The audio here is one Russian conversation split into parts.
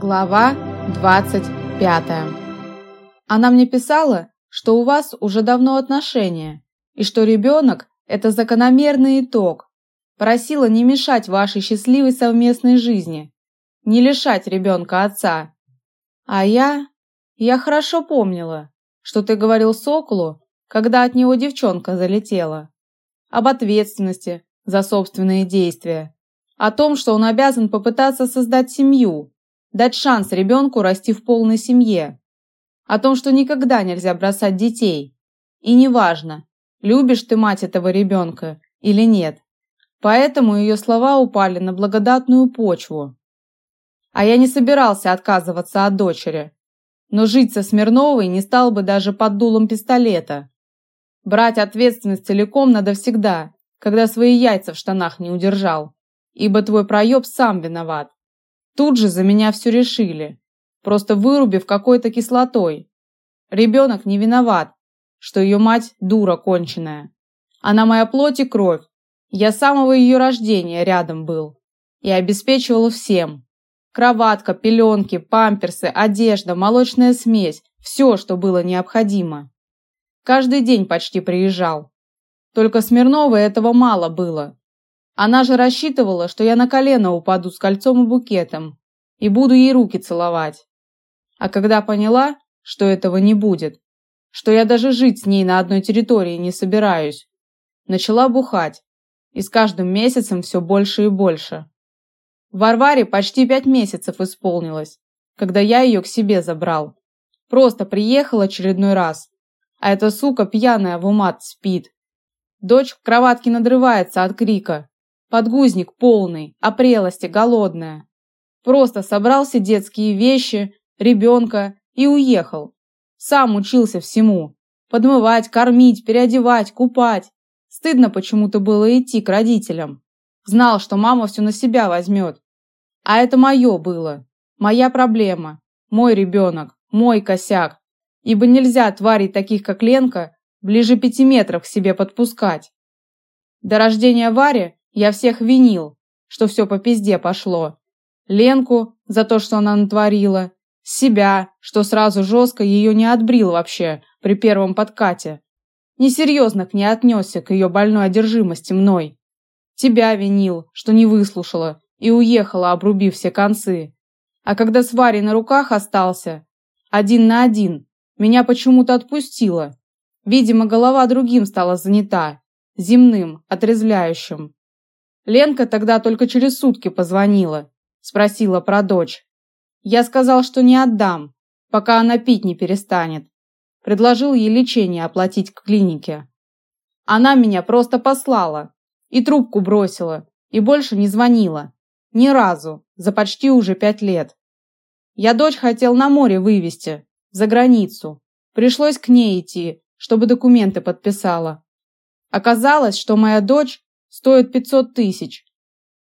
Глава 25. Она мне писала, что у вас уже давно отношения, и что ребенок – это закономерный итог. Просила не мешать вашей счастливой совместной жизни, не лишать ребенка отца. А я... Я хорошо помнила, что ты говорил Соколу, когда от него девчонка залетела. Об ответственности за собственные действия. О том, что он обязан попытаться создать семью, дать шанс ребенку расти в полной семье. О том, что никогда нельзя бросать детей. И неважно, любишь ты мать этого ребенка или нет. Поэтому ее слова упали на благодатную почву. А я не собирался отказываться от дочери. Но жить со Смирновой не стал бы даже под дулом пистолета. Брать ответственность целиком надо всегда, когда свои яйца в штанах не удержал. Ибо твой проеб сам виноват. Тут же за меня все решили, просто вырубив какой-то кислотой. Ребенок не виноват, что ее мать дура конченая. Она моя плоть и кровь. Я с самого ее рождения рядом был и обеспечивал всем. Кроватка, пеленки, памперсы, одежда, молочная смесь, все, что было необходимо. Каждый день почти приезжал. Только Смирновой этого мало было. Она же рассчитывала, что я на колено упаду с кольцом и букетом и буду ей руки целовать. А когда поняла, что этого не будет, что я даже жить с ней на одной территории не собираюсь, начала бухать, и с каждым месяцем все больше и больше. Варваре почти пять месяцев исполнилось, когда я ее к себе забрал. Просто приехал очередной раз, а эта сука пьяная в умат спит. Дочь в кроватке надрывается от крика, Подгузник полный, а прелости голодная. Просто собрал все детские вещи, ребенка и уехал. Сам учился всему. Подмывать, кормить, переодевать, купать. Стыдно почему-то было идти к родителям. Знал, что мама все на себя возьмет. А это мое было. Моя проблема. Мой ребенок. Мой косяк. Ибо нельзя тварей таких, как Ленка, ближе пяти метров к себе подпускать. До рождения Вари я всех винил, что все по пизде пошло. Ленку за то, что она натворила, себя, что сразу жестко ее не отбрил вообще при первом подкате. Несерьезно к ней отнесся к ее больной одержимости мной. Тебя винил, что не выслушала и уехала, обрубив все концы. А когда с Варей на руках остался, один на один, меня почему-то отпустило. Видимо, голова другим стала занята, земным, отрезвляющим. Ленка тогда только через сутки позвонила, спросила про дочь. Я сказал, что не отдам, пока она пить не перестанет. Предложил ей лечение оплатить к клинике. Она меня просто послала и трубку бросила, и больше не звонила. Ни разу, за почти уже пять лет. Я дочь хотел на море вывести, за границу. Пришлось к ней идти, чтобы документы подписала. Оказалось, что моя дочь стоит 500 тысяч.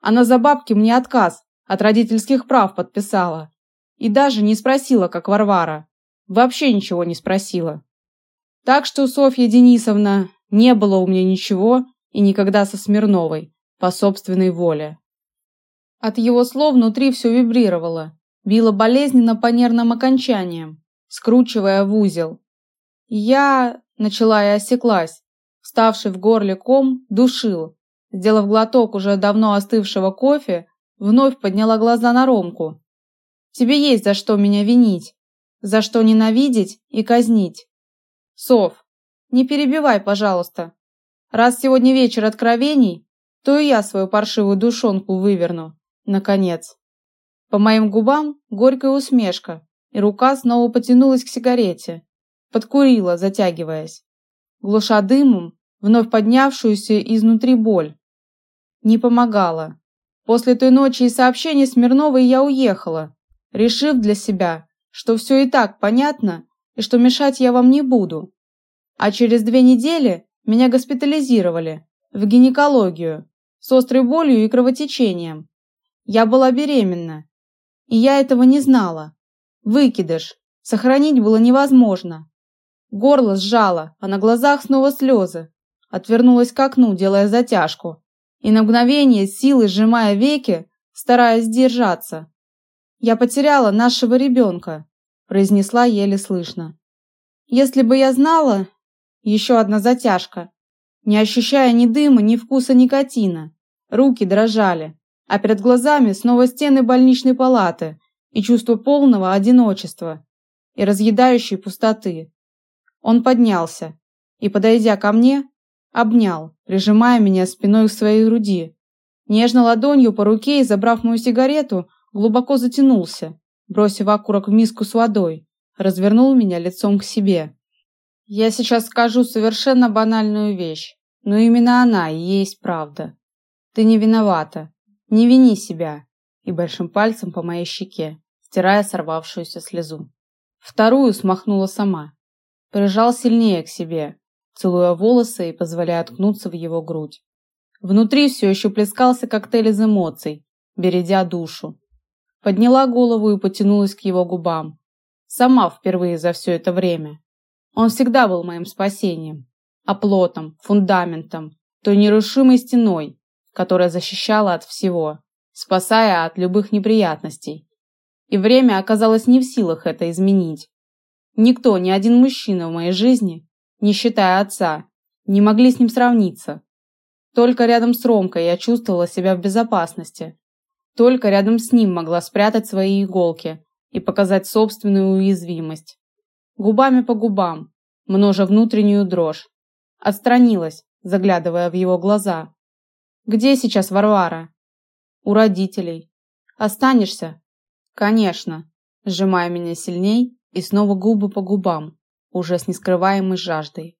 Она за бабки мне отказ от родительских прав подписала. И даже не спросила, как Варвара. Вообще ничего не спросила. Так что, Софья Денисовна, не было у меня ничего и никогда со Смирновой, по собственной воле. От его слов внутри все вибрировало, било болезненно по нервным окончаниям, скручивая в узел. Я начала и осеклась. Вставший в горле ком душил, Сделав глоток уже давно остывшего кофе, вновь подняла глаза на Ромку. Тебе есть за что меня винить, за что ненавидеть и казнить. Сов, не перебивай, пожалуйста. Раз сегодня вечер откровений, то и я свою паршивую душонку выверну, наконец. По моим губам горькая усмешка, и рука снова потянулась к сигарете. Подкурила, затягиваясь. Глуша дымом вновь поднявшуюся изнутри боль. Не помогало. После той ночи и сообщений Смирновой я уехала, решив для себя, что все и так понятно и что мешать я вам не буду. А через две недели меня госпитализировали в гинекологию с острой болью и кровотечением. Я была беременна, и я этого не знала. Выкидыш. Сохранить было невозможно. Горло сжало, а на глазах снова слезы. Отвернулась к окну, делая затяжку и на мгновение силой сжимая веки, стараясь сдержаться. Я потеряла нашего ребенка», – произнесла еле слышно. «Если бы я знала...» Еще одна затяжка. Не ощущая ни дыма, ни вкуса никотина. Руки дрожали, а перед глазами снова стены больничной палаты и чувство полного одиночества и разъедающей пустоты. Он поднялся и, подойдя ко мне, обнял, прижимая меня спиной к своей груди. Нежно ладонью по руке и забрав мою сигарету, глубоко затянулся, бросив окурок в миску с водой, развернул меня лицом к себе. Я сейчас скажу совершенно банальную вещь, но именно она и есть правда. Ты не виновата. Не вини себя. И большим пальцем по моей щеке, стирая сорвавшуюся слезу. Вторую смахнула сама. Прижал сильнее к себе, целуя волосы и позволяя ткнуться в его грудь. Внутри все еще плескался коктейль из эмоций, бередя душу. Подняла голову и потянулась к его губам. Сама впервые за все это время. Он всегда был моим спасением, оплотом, фундаментом, той нерушимой стеной, которая защищала от всего, спасая от любых неприятностей. И время оказалось не в силах это изменить. Никто, ни один мужчина в моей жизни, не считая отца, не могли с ним сравниться. Только рядом с Ромкой я чувствовала себя в безопасности. Только рядом с ним могла спрятать свои иголки и показать собственную уязвимость. Губами по губам, множа внутреннюю дрожь. Отстранилась, заглядывая в его глаза. «Где сейчас Варвара?» «У родителей. Останешься?» «Конечно», сжимая меня сильней и снова губы по губам, уже с нескрываемой жаждой.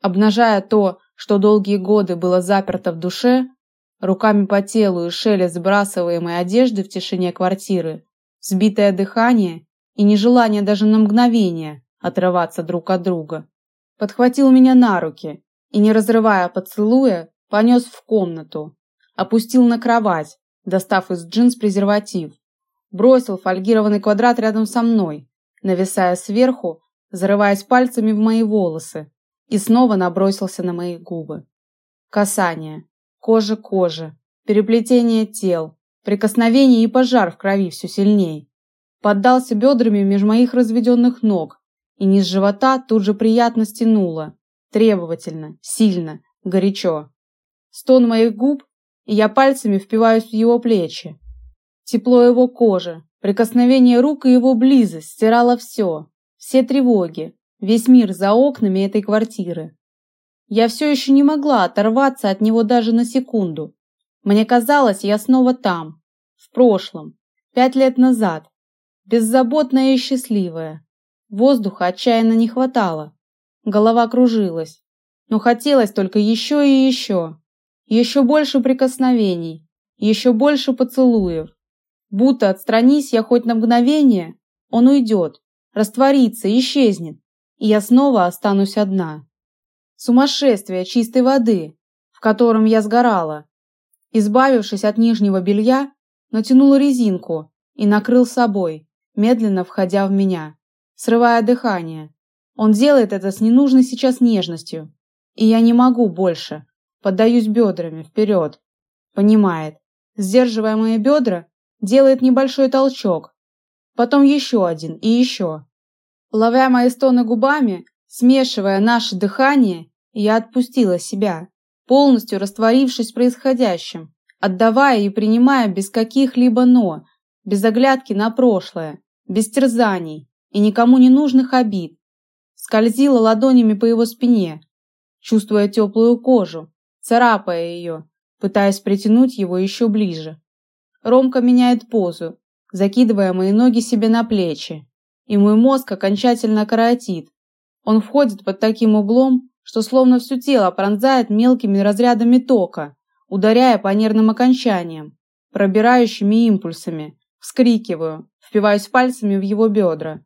Обнажая то, что долгие годы было заперто в душе, руками по телу и шелест сбрасываемой одежды в тишине квартиры, сбитое дыхание и нежелание даже на мгновение отрываться друг от друга. Подхватил меня на руки и, не разрывая поцелуя, понес в комнату, опустил на кровать, достав из джинс презерватив, бросил фольгированный квадрат рядом со мной, нависая сверху, зарываясь пальцами в мои волосы, и снова набросился на мои губы. Касание, кожа к переплетение тел, прикосновение и пожар в крови все сильней. Поддался бедрами меж моих разведенных ног, и низ живота тут же приятно стянуло, требовательно, сильно, горячо. Стон моих губ, и я пальцами впиваюсь в его плечи. Тепло его кожи, прикосновение рук и его близость стирало все, все тревоги, весь мир за окнами этой квартиры. Я все еще не могла оторваться от него даже на секунду. Мне казалось, я снова там, в прошлом, пять лет назад, беззаботная и счастливая. Воздуха отчаянно не хватало. Голова кружилась. Но хотелось только еще и еще. Еще больше прикосновений. Еще больше поцелуев. Будто отстранись я хоть на мгновение, он уйдет, растворится, исчезнет, и я снова останусь одна. Сумасшествие чистой воды, в котором я сгорала, Избавившись от нижнего белья, натянул резинку и накрыл собой, медленно входя в меня, срывая дыхание. Он делает это с ненужной сейчас нежностью, и я не могу больше. Поддаюсь бедрами вперед. Понимает. Сдерживая мои бедра, делает небольшой толчок. Потом еще один и еще. Ловя мои стоны губами, смешивая наше дыхание, я отпустила себя полностью растворившись в происходящем, отдавая и принимая без каких-либо «но», без оглядки на прошлое, без терзаний и никому не нужных обид. Скользила ладонями по его спине, чувствуя теплую кожу, царапая ее, пытаясь притянуть его еще ближе. Ромка меняет позу, закидывая мои ноги себе на плечи, и мой мозг окончательно коротит. Он входит под таким углом, что словно все тело пронзает мелкими разрядами тока, ударяя по нервным окончаниям, пробирающими импульсами. Вскрикиваю, впиваюсь пальцами в его бедра.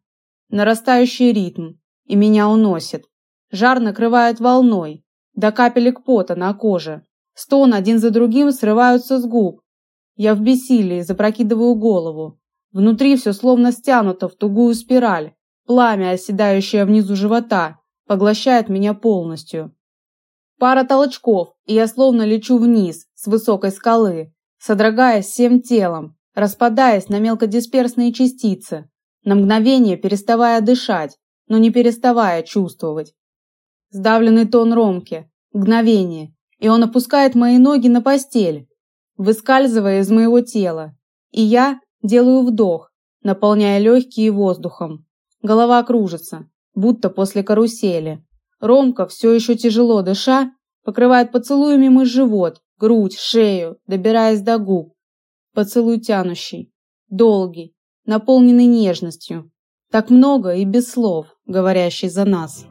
Нарастающий ритм, и меня уносит. Жар накрывает волной, до капелек пота на коже. Стон один за другим срываются с губ. Я в бессилии запрокидываю голову. Внутри все словно стянуто в тугую спираль, пламя, оседающее внизу живота, поглощает меня полностью. Пара толчков, и я словно лечу вниз с высокой скалы, содрогаясь всем телом, распадаясь на мелкодисперсные частицы, на мгновение переставая дышать, но не переставая чувствовать. Сдавленный тон Ромки, мгновение, и он опускает мои ноги на постель, выскальзывая из моего тела, и я делаю вдох, наполняя легкие воздухом. Голова кружится, будто после карусели. Ромка, все еще тяжело дыша, покрывает поцелуями мой живот, грудь, шею, добираясь до губ. Поцелуй тянущий, долгий, наполненный нежностью. Так много и без слов, говорящий за нас.